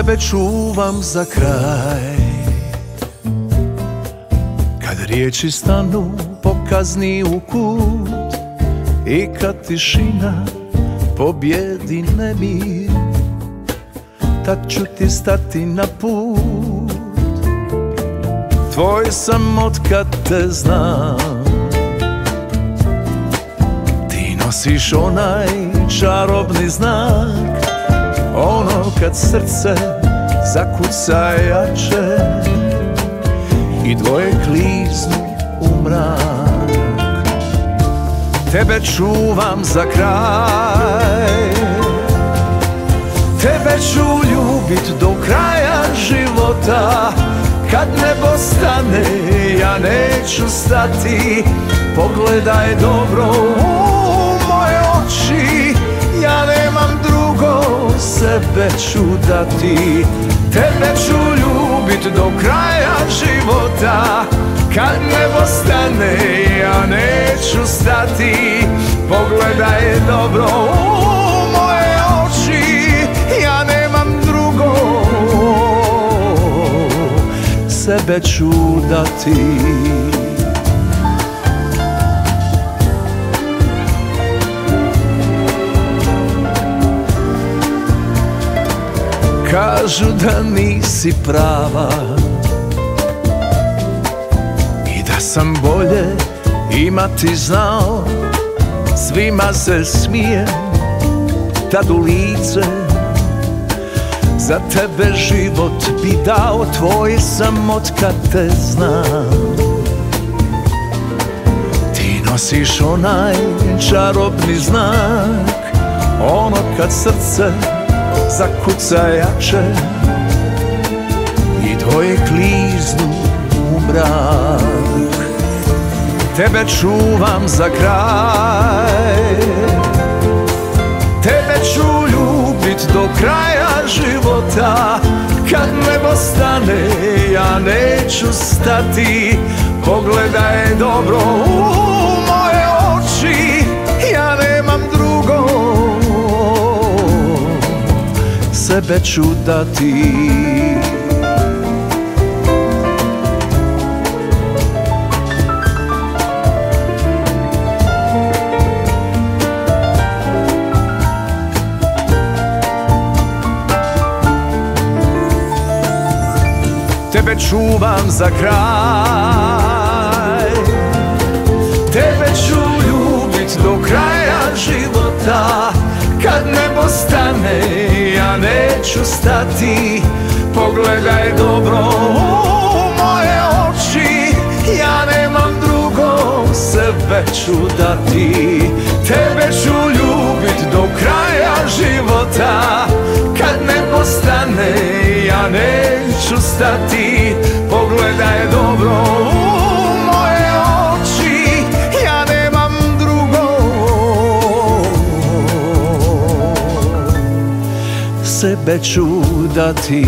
Tebe čuvam za kraj. Kad riječi stanu pokazni u kut I kad tišina pobjedi nemir Tad ću ti stati na put. Tvoj sam od kad te znam. Ti nosiš onaj čarobni znak kad srce zakuca jače I dvoje kliznu u mrak. Tebe čuvam za kraj. Tebe ću ljubit do kraja života. Kad nebo stane ja neću stati. Pogledaj dobro u sebe ću dati. Tebe ću ljubit do kraja života. Kad nebo stane ja neću stati. Pogledaj dobro u moje oči Ja nemam drugo. Sebe ću dati Kažu da nisi prava. I da sam bolje imati znao Svima se smijem tad u lice. Za tebe život bi dao Tvoj sam od kad te znam. Ti nosiš onaj čarobni znak Ono kad srce zakuca jače I dvoje kliznu u mrak. Tebe čuvam za kraj. Tebe ću ljubit do kraja života. Kad nebo stane ja neću stati. Pogledaj dobro u Sebe ću dati. Tebe čuvam za kraj neću stati Pogledaj dobro u moje oči. Ja nemam drugo sebe ću dati. Tebe ću ljubit do kraja života. Kad nebo stane ja neću stati. Pogledaj dobro Sebe ću dati